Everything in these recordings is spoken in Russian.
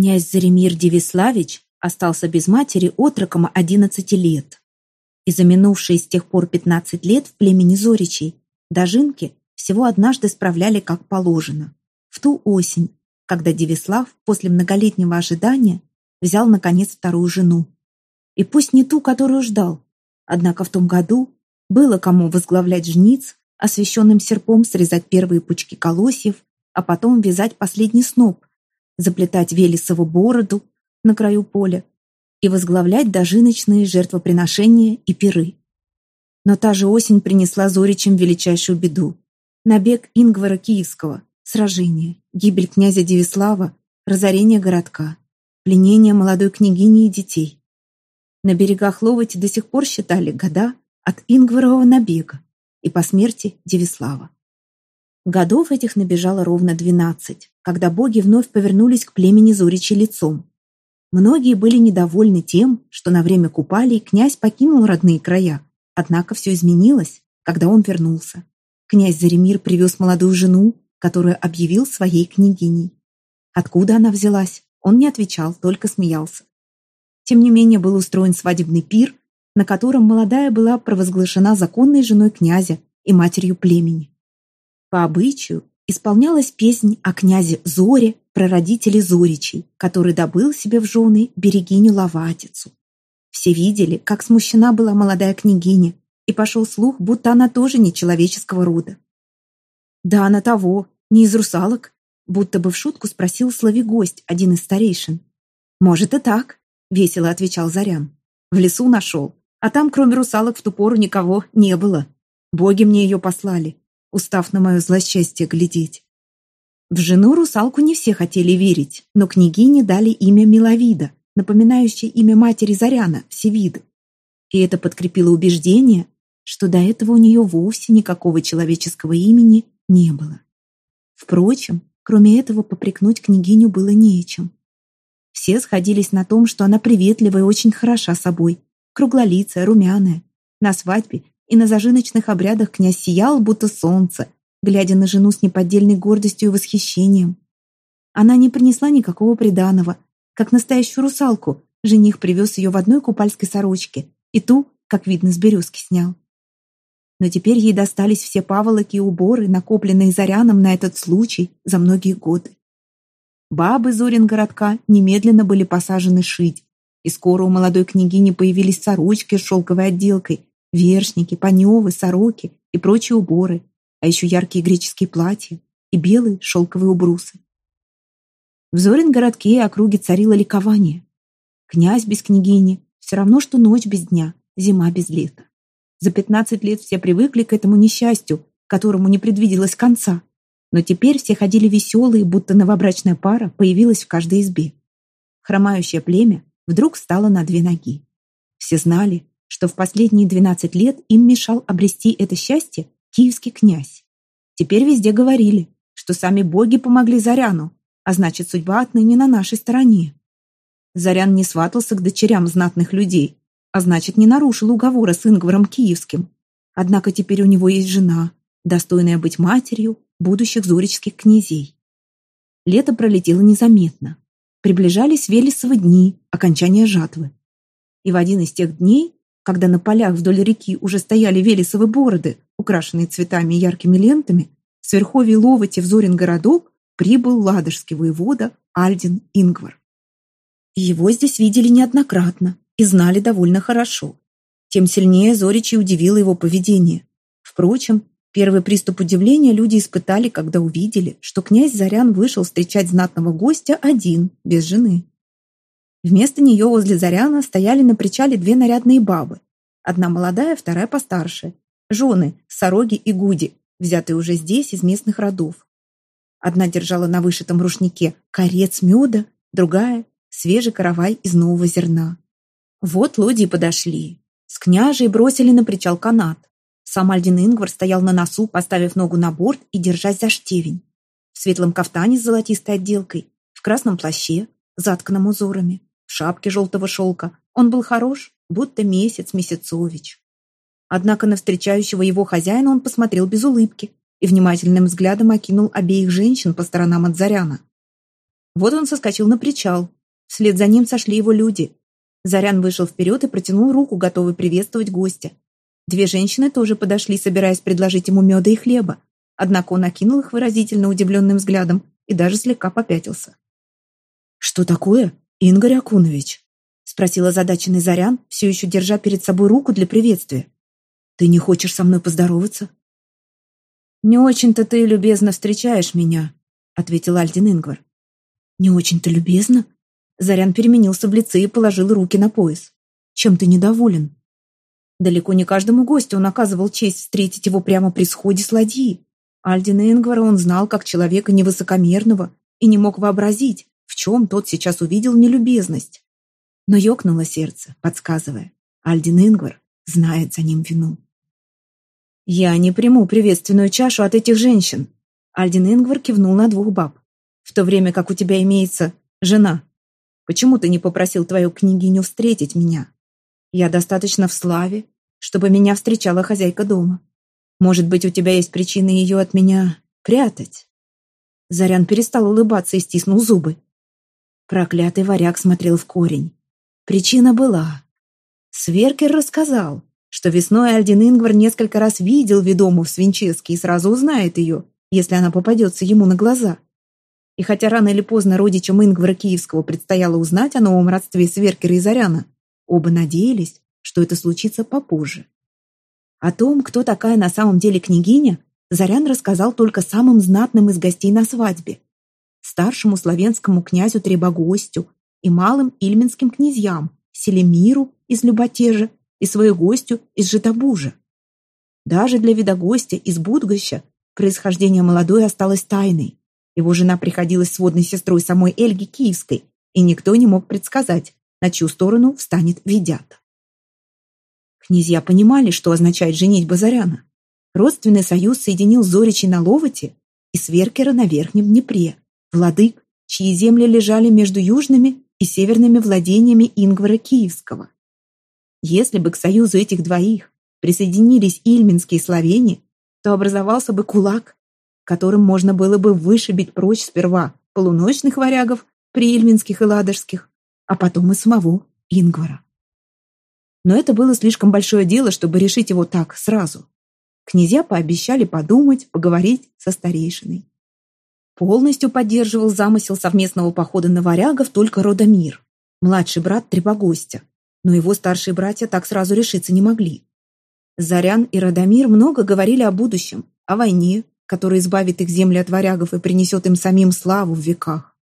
Князь Заремир Девиславич остался без матери отроком 11 лет. И за минувшие с тех пор 15 лет в племени Зоричей дожинки всего однажды справляли как положено. В ту осень, когда Девислав после многолетнего ожидания взял, наконец, вторую жену. И пусть не ту, которую ждал, однако в том году было кому возглавлять жниц, освященным серпом срезать первые пучки колосьев, а потом вязать последний сноп, заплетать Велесову бороду на краю поля и возглавлять дожиночные жертвоприношения и пиры. Но та же осень принесла Зоричам величайшую беду. Набег Ингвара Киевского, сражение, гибель князя Девислава, разорение городка, пленение молодой княгини и детей. На берегах Ловати до сих пор считали года от Ингварового набега и по смерти Девислава. Годов этих набежало ровно двенадцать, когда боги вновь повернулись к племени Зоричи лицом. Многие были недовольны тем, что на время купалей князь покинул родные края, однако все изменилось, когда он вернулся. Князь Заремир привез молодую жену, которую объявил своей княгиней. Откуда она взялась, он не отвечал, только смеялся. Тем не менее был устроен свадебный пир, на котором молодая была провозглашена законной женой князя и матерью племени. По обычаю исполнялась песнь о князе Зоре, прародителе Зоричей, который добыл себе в жены берегиню Лаватицу. Все видели, как смущена была молодая княгиня, и пошел слух, будто она тоже не человеческого рода. «Да она того, не из русалок», будто бы в шутку спросил гость, один из старейшин. «Может и так», — весело отвечал Зарян. «В лесу нашел, а там, кроме русалок, в ту пору никого не было. Боги мне ее послали устав на мое злосчастье глядеть. В жену русалку не все хотели верить, но княгине дали имя Миловида, напоминающее имя матери Заряна, Всевиды. И это подкрепило убеждение, что до этого у нее вовсе никакого человеческого имени не было. Впрочем, кроме этого попрекнуть княгиню было нечем. Все сходились на том, что она приветливая и очень хороша собой, круглолицая, румяная. На свадьбе и на зажиночных обрядах князь сиял, будто солнце, глядя на жену с неподдельной гордостью и восхищением. Она не принесла никакого приданого. Как настоящую русалку, жених привез ее в одной купальской сорочке, и ту, как видно, с березки снял. Но теперь ей достались все паволоки и уборы, накопленные Заряном на этот случай за многие годы. Бабы Зорин городка немедленно были посажены шить, и скоро у молодой княгини появились сорочки с шелковой отделкой, Вершники, паневы, сороки и прочие уборы, а еще яркие греческие платья и белые шелковые убрусы. В Зорин городке и округе царило ликование. Князь без княгини — все равно, что ночь без дня, зима без лета. За пятнадцать лет все привыкли к этому несчастью, которому не предвиделось конца. Но теперь все ходили веселые, будто новобрачная пара появилась в каждой избе. Хромающее племя вдруг стало на две ноги. Все знали, что в последние 12 лет им мешал обрести это счастье киевский князь. Теперь везде говорили, что сами боги помогли Заряну, а значит, судьба отныне на нашей стороне. Зарян не сватался к дочерям знатных людей, а значит, не нарушил уговора с Ингваром Киевским. Однако теперь у него есть жена, достойная быть матерью будущих зорических князей. Лето пролетело незаметно. Приближались Велесовы дни, окончания жатвы. И в один из тех дней когда на полях вдоль реки уже стояли велесовы бороды, украшенные цветами и яркими лентами, с верховья Ловати в Зорин городок прибыл ладожский воевода Альдин Ингвар. Его здесь видели неоднократно и знали довольно хорошо. Тем сильнее Зоричи удивило его поведение. Впрочем, первый приступ удивления люди испытали, когда увидели, что князь Зарян вышел встречать знатного гостя один, без жены. Вместо нее возле Заряна стояли на причале две нарядные бабы. Одна молодая, вторая постарше. Жены, Сороги и Гуди, взятые уже здесь из местных родов. Одна держала на вышитом рушнике корец меда, другая — свежий каравай из нового зерна. Вот лодии подошли. С княжей бросили на причал канат. Сам Альдин Ингвар стоял на носу, поставив ногу на борт и держась за штевень. В светлом кафтане с золотистой отделкой, в красном плаще, затканном узорами в шапке желтого шелка. Он был хорош, будто месяц Месяцович. Однако на встречающего его хозяина он посмотрел без улыбки и внимательным взглядом окинул обеих женщин по сторонам от Заряна. Вот он соскочил на причал. Вслед за ним сошли его люди. Зарян вышел вперед и протянул руку, готовый приветствовать гостя. Две женщины тоже подошли, собираясь предложить ему меда и хлеба. Однако он окинул их выразительно удивленным взглядом и даже слегка попятился. «Что такое, Ингорь Акунович?» — спросил озадаченный Зарян, все еще держа перед собой руку для приветствия. «Ты не хочешь со мной поздороваться?» «Не очень-то ты любезно встречаешь меня», — ответил Альдин Ингвар. «Не очень-то любезно?» Зарян переменился в лице и положил руки на пояс. «Чем ты недоволен?» Далеко не каждому гостю он оказывал честь встретить его прямо при сходе с ладьи. Альдина Ингвара он знал как человека невысокомерного и не мог вообразить, в чем тот сейчас увидел нелюбезность. Но ёкнуло сердце, подсказывая. Альдин Ингвар знает за ним вину. «Я не приму приветственную чашу от этих женщин», Альдин Ингвар кивнул на двух баб. «В то время как у тебя имеется жена. Почему ты не попросил твою княгиню встретить меня? Я достаточно в славе, чтобы меня встречала хозяйка дома. Может быть, у тебя есть причины ее от меня прятать?» Зарян перестал улыбаться и стиснул зубы. Проклятый варяг смотрел в корень. Причина была. Сверкер рассказал, что весной Альдин Ингвар несколько раз видел ведому в Свинческе и сразу узнает ее, если она попадется ему на глаза. И хотя рано или поздно родичам Ингвара Киевского предстояло узнать о новом родстве Сверкера и Заряна, оба надеялись, что это случится попозже. О том, кто такая на самом деле княгиня, Зарян рассказал только самым знатным из гостей на свадьбе. Старшему славянскому князю Требогостю и малым ильминским князьям Селемиру из Люботежа и свою гостю из Житобужа. Даже для видогостя из Будгоща происхождение молодой осталось тайной. Его жена приходилась сводной сестрой самой Эльги Киевской, и никто не мог предсказать, на чью сторону встанет Ведята. Князья понимали, что означает женить Базаряна. Родственный союз соединил Зоричи на Ловоте и Сверкера на Верхнем Днепре, владык, чьи земли лежали между южными и северными владениями Ингвара Киевского. Если бы к союзу этих двоих присоединились ильминские славяне, то образовался бы кулак, которым можно было бы вышибить прочь сперва полуночных варягов, приильминских и ладожских, а потом и самого Ингвара. Но это было слишком большое дело, чтобы решить его так, сразу. Князья пообещали подумать, поговорить со старейшиной. Полностью поддерживал замысел совместного похода на варягов только Родомир, младший брат Требогостя, но его старшие братья так сразу решиться не могли. Зарян и Радомир много говорили о будущем, о войне, которая избавит их земли от варягов и принесет им самим славу в веках.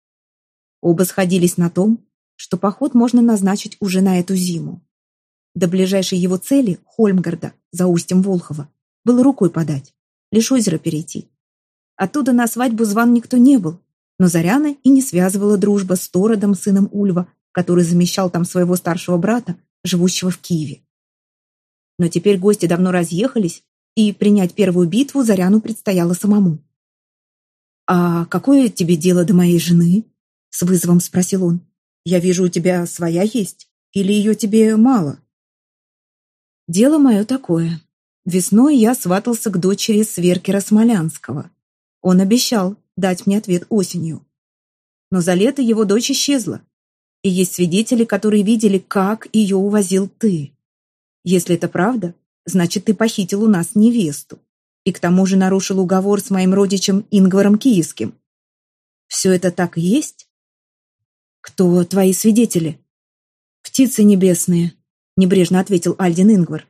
Оба сходились на том, что поход можно назначить уже на эту зиму. До ближайшей его цели, Хольмгарда, за устьем Волхова, было рукой подать, лишь озеро перейти. Оттуда на свадьбу зван никто не был, но Заряна и не связывала дружба с Тородом, сыном Ульва, который замещал там своего старшего брата, живущего в Киеве. Но теперь гости давно разъехались, и принять первую битву Заряну предстояло самому. «А какое тебе дело до моей жены?» — с вызовом спросил он. «Я вижу, у тебя своя есть, или ее тебе мало?» «Дело мое такое. Весной я сватался к дочери Сверкера Смолянского. Он обещал дать мне ответ осенью. Но за лето его дочь исчезла, и есть свидетели, которые видели, как ее увозил ты. Если это правда, значит, ты похитил у нас невесту. И к тому же нарушил уговор с моим родичем Ингваром Киевским. Все это так и есть? Кто твои свидетели? Птицы небесные, небрежно ответил Альдин Ингвар.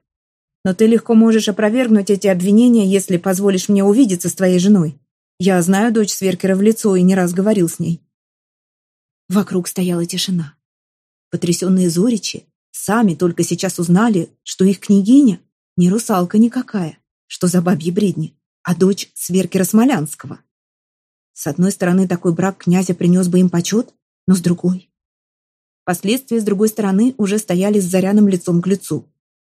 Но ты легко можешь опровергнуть эти обвинения, если позволишь мне увидеться с твоей женой. Я знаю дочь Сверкера в лицо и не раз говорил с ней. Вокруг стояла тишина. Потрясенные зоричи Сами только сейчас узнали, что их княгиня не русалка никакая, что за бабьи бредни, а дочь Сверкера Смолянского. С одной стороны, такой брак князя принес бы им почет, но с другой. Последствия, с другой стороны, уже стояли с Заряном лицом к лицу.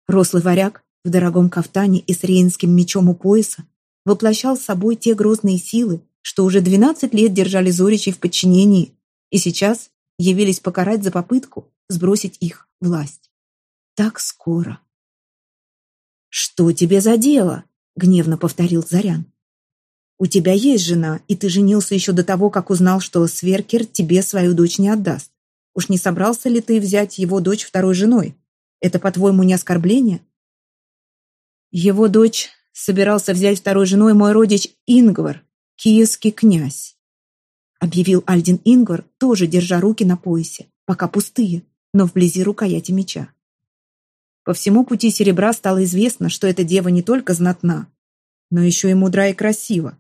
Рослый варяг в дорогом кафтане и с рейнским мечом у пояса воплощал собой те грозные силы, что уже 12 лет держали Зоричей в подчинении и сейчас явились покарать за попытку сбросить их власть. Так скоро. «Что тебе за дело?» — гневно повторил Зарян. У тебя есть жена, и ты женился еще до того, как узнал, что Сверкер тебе свою дочь не отдаст. Уж не собрался ли ты взять его дочь второй женой? Это, по-твоему, не оскорбление? Его дочь собирался взять второй женой мой родич Ингвар, киевский князь. Объявил Альдин Ингвар, тоже держа руки на поясе, пока пустые, но вблизи рукояти меча. По всему пути серебра стало известно, что эта дева не только знатна, но еще и мудра и красива.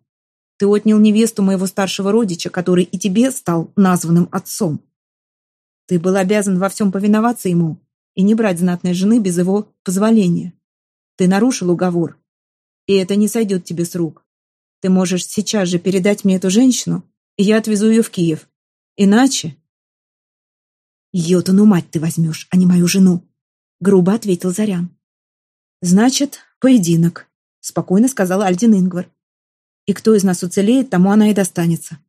Ты отнял невесту моего старшего родича, который и тебе стал названным отцом. Ты был обязан во всем повиноваться ему и не брать знатной жены без его позволения. Ты нарушил уговор, и это не сойдет тебе с рук. Ты можешь сейчас же передать мне эту женщину, и я отвезу ее в Киев. Иначе... «Ее-то ну мать ты возьмешь, а не мою жену», — грубо ответил Зарян. «Значит, поединок», — спокойно сказал Альдин Ингвар. И кто из нас уцелеет, тому она и достанется.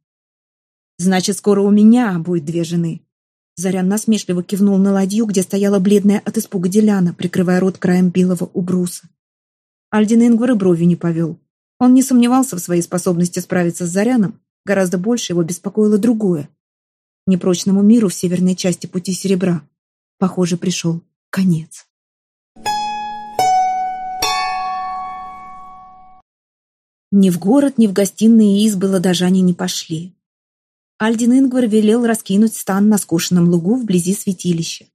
Значит, скоро у меня будет две жены. Зарян насмешливо кивнул на ладью, где стояла бледная от испуга Деляна, прикрывая рот краем белого убруса. Альдин Ингвар и не повел. Он не сомневался в своей способности справиться с Заряном, гораздо больше его беспокоило другое. Непрочному миру в северной части пути серебра, похоже, пришел конец. Ни в город, ни в гостиные избы ладожане не пошли. Альдин Ингвар велел раскинуть стан на скошенном лугу вблизи святилища.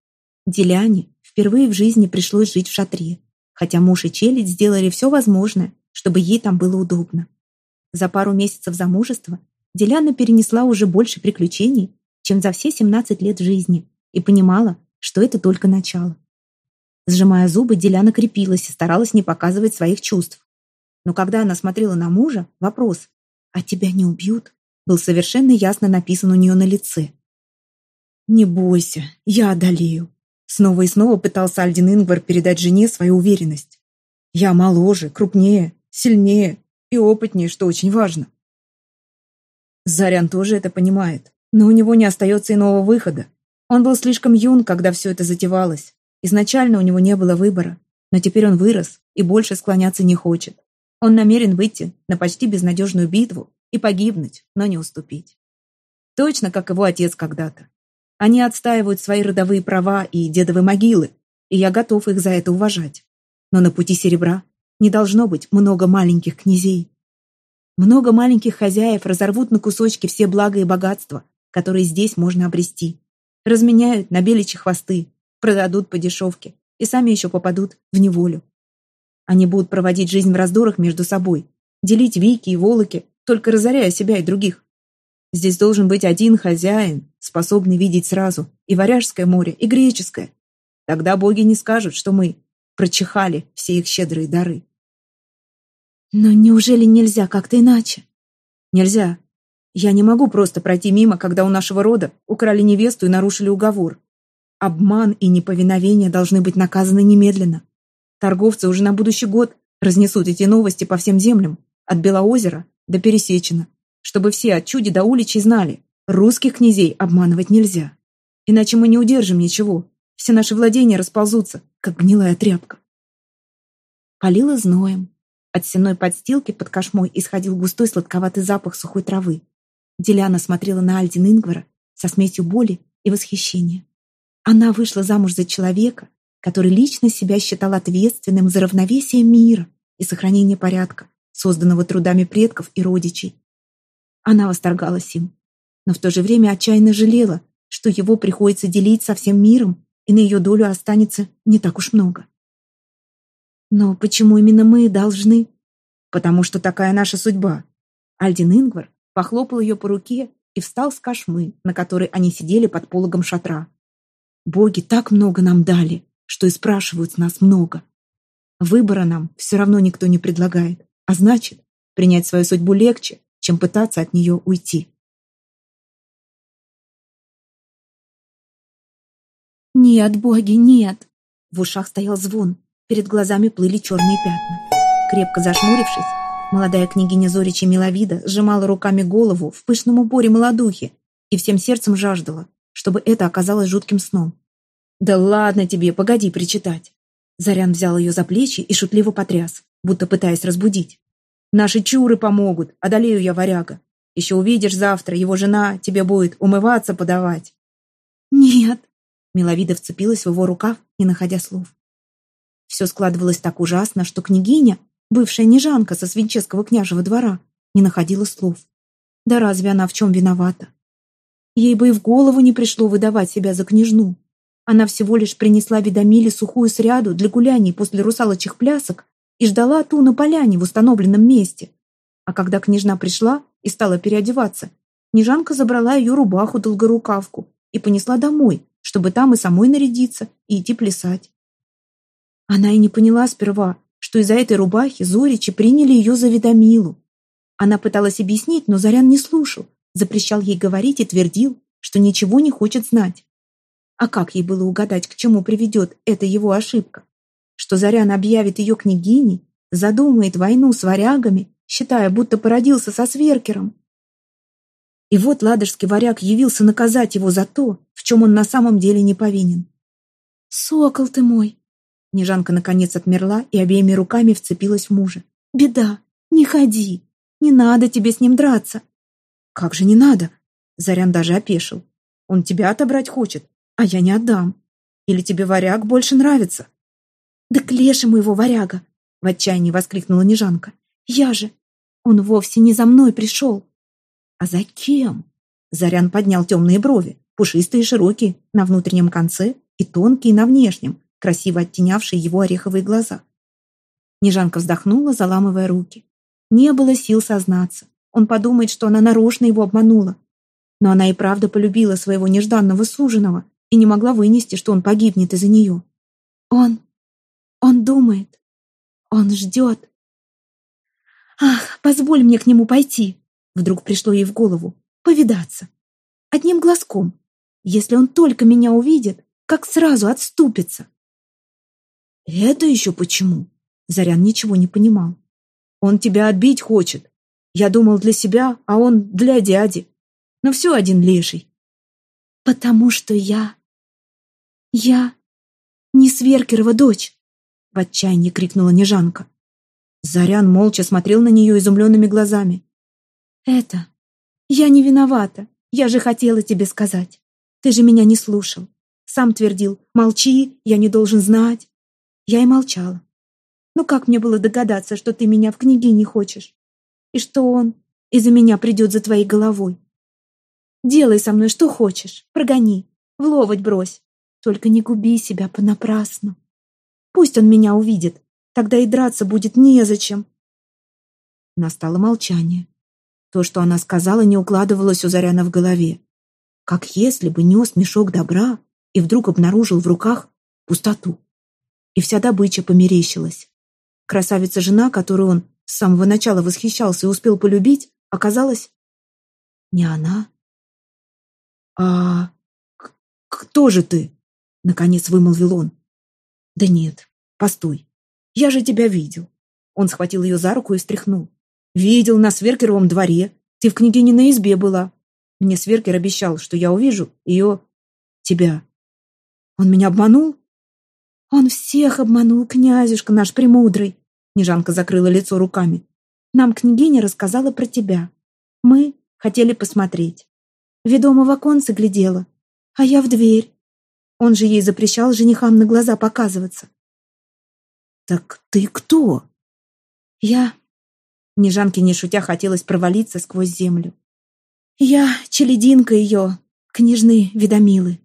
Деляне впервые в жизни пришлось жить в шатре, хотя муж и челядь сделали все возможное, чтобы ей там было удобно. За пару месяцев замужества Деляна перенесла уже больше приключений, чем за все 17 лет жизни, и понимала, что это только начало. Сжимая зубы, Деляна крепилась и старалась не показывать своих чувств. Но когда она смотрела на мужа, вопрос «А тебя не убьют?» был совершенно ясно написан у нее на лице. «Не бойся, я одолею», Снова и снова пытался Альдин Ингвар передать жене свою уверенность. «Я моложе, крупнее, сильнее и опытнее, что очень важно». Зарян тоже это понимает, но у него не остается иного выхода. Он был слишком юн, когда все это затевалось. Изначально у него не было выбора, но теперь он вырос и больше склоняться не хочет. Он намерен выйти на почти безнадежную битву и погибнуть, но не уступить. Точно как его отец когда-то. Они отстаивают свои родовые права и дедовы могилы, и я готов их за это уважать. Но на пути серебра не должно быть много маленьких князей. Много маленьких хозяев разорвут на кусочки все блага и богатства, которые здесь можно обрести. Разменяют на беличьи хвосты, продадут по дешевке и сами еще попадут в неволю. Они будут проводить жизнь в раздорах между собой, делить вики и волоки, только разоряя себя и других. Здесь должен быть один хозяин, способный видеть сразу и Варяжское море, и Греческое. Тогда боги не скажут, что мы прочихали все их щедрые дары. Но неужели нельзя как-то иначе? Нельзя. Я не могу просто пройти мимо, когда у нашего рода украли невесту и нарушили уговор. Обман и неповиновение должны быть наказаны немедленно. Торговцы уже на будущий год разнесут эти новости по всем землям, от Белоозера до Пересечина, чтобы все от чуди до уличей знали, русских князей обманывать нельзя. Иначе мы не удержим ничего, все наши владения расползутся, как гнилая тряпка. Палило зноем. От сенной подстилки под кошмой исходил густой сладковатый запах сухой травы. Деляна смотрела на Альдин Ингвара со смесью боли и восхищения. Она вышла замуж за человека, который лично себя считал ответственным за равновесие мира и сохранение порядка, созданного трудами предков и родичей. Она восторгалась им, но в то же время отчаянно жалела, что его приходится делить со всем миром, и на ее долю останется не так уж много. Но почему именно мы должны? Потому что такая наша судьба. Альдин Ингвар похлопал ее по руке и встал с кошмы, на которой они сидели под пологом шатра. Боги так много нам дали, что и спрашивают с нас много. Выбора нам все равно никто не предлагает, а значит, принять свою судьбу легче, чем пытаться от нее уйти. «Нет, боги, нет!» В ушах стоял звон, перед глазами плыли черные пятна. Крепко зашмурившись, молодая княгиня Зоричи Миловида сжимала руками голову в пышном уборе молодухи и всем сердцем жаждала, чтобы это оказалось жутким сном. «Да ладно тебе, погоди причитать!» Зарян взял ее за плечи и шутливо потряс, будто пытаясь разбудить. Наши чуры помогут, одолею я варяга. Еще увидишь завтра, его жена тебе будет умываться подавать». «Нет», — Миловида вцепилась в его рукав, не находя слов. Все складывалось так ужасно, что княгиня, бывшая нежанка со Свинческого княжего двора, не находила слов. Да разве она в чем виновата? Ей бы и в голову не пришло выдавать себя за княжну. Она всего лишь принесла Ведомиле сухую сряду для гуляний после русалочих плясок и ждала ту на поляне в установленном месте. А когда княжна пришла и стала переодеваться, Нежанка забрала ее рубаху-долгорукавку и понесла домой, чтобы там и самой нарядиться и идти плясать. Она и не поняла сперва, что из-за этой рубахи Зоричи приняли ее за Ведомилу. Она пыталась объяснить, но Зарян не слушал, запрещал ей говорить и твердил, что ничего не хочет знать. А как ей было угадать, к чему приведет эта его ошибка? Что Зарян объявит ее княгиней, задумает войну с варягами, считая, будто породился со сверкером. И вот ладожский варяг явился наказать его за то, в чем он на самом деле не повинен. «Сокол ты мой!» Нежанка наконец отмерла и обеими руками вцепилась в мужа. «Беда! Не ходи! Не надо тебе с ним драться!» «Как же не надо?» Зарян даже опешил. «Он тебя отобрать хочет, а я не отдам. Или тебе варяг больше нравится?» «Да к лешему его варяга!» В отчаянии воскликнула Нежанка. «Я же! Он вовсе не за мной пришел!» «А за кем?» Зарян поднял темные брови, пушистые и широкие, на внутреннем конце и тонкие на внешнем, красиво оттенявшие его ореховые глаза. Нежанка вздохнула, заламывая руки. Не было сил сознаться. Он подумает, что она нарочно его обманула. Но она и правда полюбила своего нежданного суженого и не могла вынести, что он погибнет из-за нее. Он... он думает. Он ждет. Ах, позволь мне к нему пойти. Вдруг пришло ей в голову. Повидаться. Одним глазком. Если он только меня увидит, как сразу отступится. «Это еще почему?» Зарян ничего не понимал. «Он тебя отбить хочет. Я думал для себя, а он для дяди. Но все один леший». «Потому что я... я не Сверкерова дочь!» В отчаянии крикнула Нежанка. Зарян молча смотрел на нее изумленными глазами. «Это... я не виновата. Я же хотела тебе сказать. Ты же меня не слушал. Сам твердил, молчи, я не должен знать. Я и молчала. Ну как мне было догадаться, что ты меня в книге не хочешь? И что он из-за меня придет за твоей головой? Делай со мной что хочешь, прогони, в ловоть брось. Только не губи себя понапрасну. Пусть он меня увидит, тогда и драться будет незачем. Настало молчание. То, что она сказала, не укладывалось у Заряна в голове. Как если бы нес мешок добра и вдруг обнаружил в руках пустоту и вся добыча померещилась. Красавица-жена, которую он с самого начала восхищался и успел полюбить, оказалась не она. «А кто же ты?» — наконец вымолвил он. «Да нет, постой, я же тебя видел». Он схватил ее за руку и встряхнул. «Видел на Сверкеровом дворе. Ты в княгине на избе была. Мне Сверкер обещал, что я увижу ее... тебя. Он меня обманул?» «Он всех обманул, князюшка наш премудрый!» Нежанка закрыла лицо руками. «Нам княгиня рассказала про тебя. Мы хотели посмотреть. Ведомо в оконце глядела, а я в дверь. Он же ей запрещал женихам на глаза показываться». «Так ты кто?» «Я...» Нежанке, не шутя, хотелось провалиться сквозь землю. «Я челединка ее, княжны Ведомилы.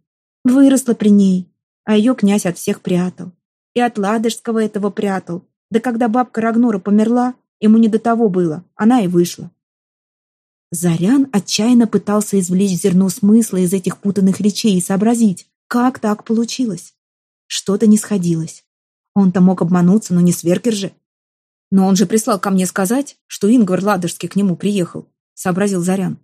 Выросла при ней, а ее князь от всех прятал. И от Ладожского этого прятал. Да когда бабка Рагнора померла, ему не до того было, она и вышла. Зарян отчаянно пытался извлечь зерно смысла из этих путанных речей и сообразить, как так получилось. Что-то не сходилось. Он-то мог обмануться, но не Сверкер же. Но он же прислал ко мне сказать, что Ингвар Ладожский к нему приехал, сообразил Зарян.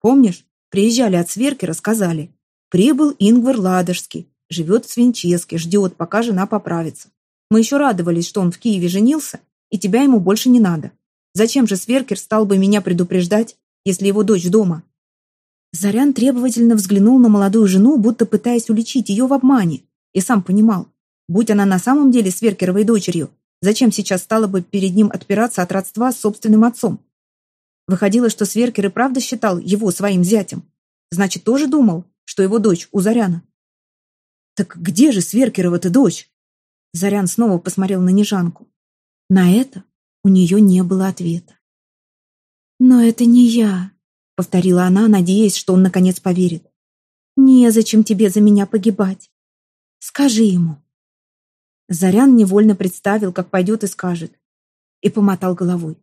Помнишь, приезжали от Сверкера, сказали, прибыл Ингвар Ладожский, Живет в Свинческе, ждет, пока жена поправится. Мы еще радовались, что он в Киеве женился, и тебя ему больше не надо. Зачем же Сверкер стал бы меня предупреждать, если его дочь дома?» Зарян требовательно взглянул на молодую жену, будто пытаясь уличить ее в обмане, и сам понимал, будь она на самом деле Сверкеровой дочерью, Зачем сейчас стало бы перед ним отпираться от родства с собственным отцом? Выходило, что Сверкер и правда считал его своим зятем. Значит, тоже думал, что его дочь у Заряна. Так где же Сверкерова-то дочь? Зарян снова посмотрел на Нежанку. На это у нее не было ответа. «Но это не я», — повторила она, надеясь, что он наконец поверит. «Незачем тебе за меня погибать. Скажи ему». Зарян невольно представил, как пойдет и скажет, и помотал головой.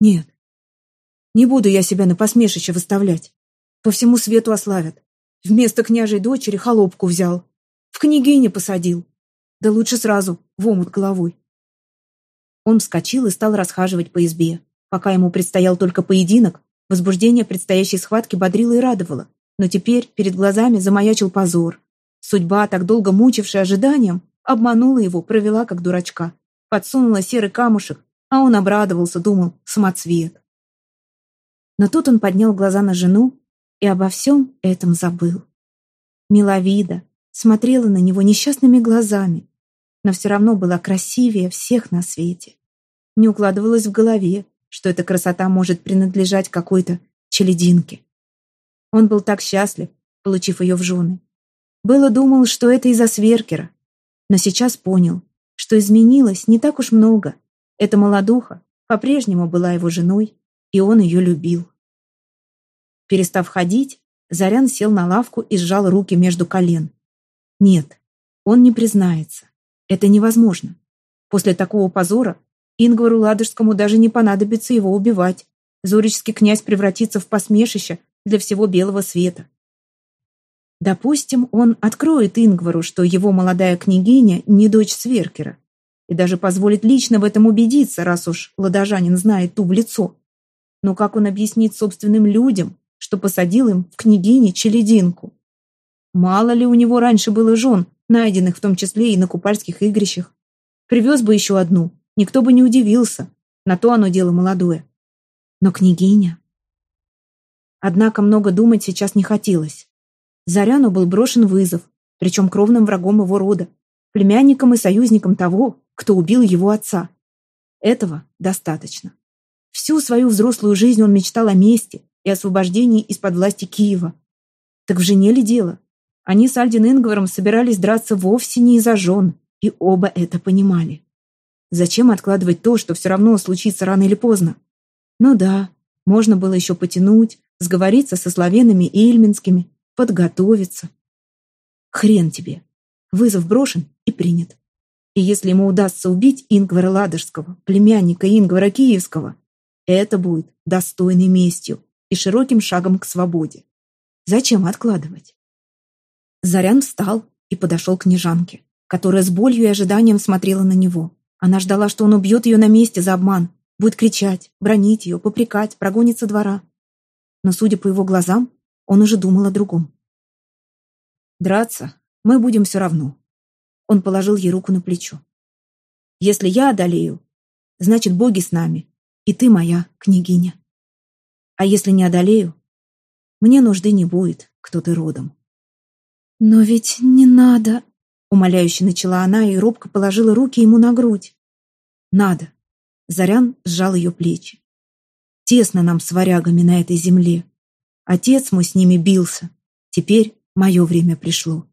«Нет, не буду я себя на посмешище выставлять. По всему свету ославят. Вместо княжей дочери холопку взял. В княгине посадил. Да лучше сразу, в омут головой». Он вскочил и стал расхаживать по избе. Пока ему предстоял только поединок, возбуждение предстоящей схватки бодрило и радовало. Но теперь перед глазами замаячил позор. Судьба, так долго мучившая ожиданием, Обманула его, провела как дурачка. Подсунула серый камушек, а он обрадовался, думал, самоцвет. Но тут он поднял глаза на жену и обо всем этом забыл. Миловида смотрела на него несчастными глазами, но все равно была красивее всех на свете. Не укладывалось в голове, что эта красота может принадлежать какой-то челединке. Он был так счастлив, получив ее в жены. Было думал, что это из-за Сверкера, но сейчас понял, что изменилось не так уж много. Эта молодуха по-прежнему была его женой, и он ее любил. Перестав ходить, Зарян сел на лавку и сжал руки между колен. Нет, он не признается. Это невозможно. После такого позора Ингвару Ладожскому даже не понадобится его убивать. Зоричский князь превратится в посмешище для всего белого света. Допустим, он откроет Ингвару, что его молодая княгиня не дочь Сверкера, и даже позволит лично в этом убедиться, раз уж ладожанин знает ту в лицо. Но как он объяснит собственным людям, что посадил им в княгине челединку? Мало ли у него раньше было жен, найденных в том числе и на купальских игрищах. Привез бы еще одну, никто бы не удивился. На то оно дело молодое. Но княгиня... Однако много думать сейчас не хотелось. Заряну был брошен вызов, причем кровным врагом его рода, племянником и союзником того, кто убил его отца. Этого достаточно. Всю свою взрослую жизнь он мечтал о мести и освобождении из-под власти Киева. Так в жене ли дело? Они с Альдин Ингваром собирались драться вовсе не из-за жен, и оба это понимали. Зачем откладывать то, что все равно случится рано или поздно? Ну да, можно было еще потянуть, сговориться со славянами и эльминскими, подготовиться. Хрен тебе. Вызов брошен и принят. И если ему удастся убить Ингвара Ладожского, племянника Ингвара Киевского, это будет достойной местью и широким шагом к свободе. Зачем откладывать? Зарян встал и подошел к Нежанке, которая с болью и ожиданием смотрела на него. Она ждала, что он убьет ее на месте за обман, будет кричать, бронить ее, попрекать, прогонит со двора. Но, судя по его глазам, он уже думал о другом. «Драться мы будем все равно». Он положил ей руку на плечо. «Если я одолею, значит, боги с нами, и ты моя княгиня. А если не одолею, мне нужды не будет, кто ты родом». «Но ведь не надо», — умоляюще начала она и робко положила руки ему на грудь. «Надо». Зарян сжал ее плечи. «Тесно нам с варягами на этой земле. Отец мой с ними бился. Теперь мое время пришло.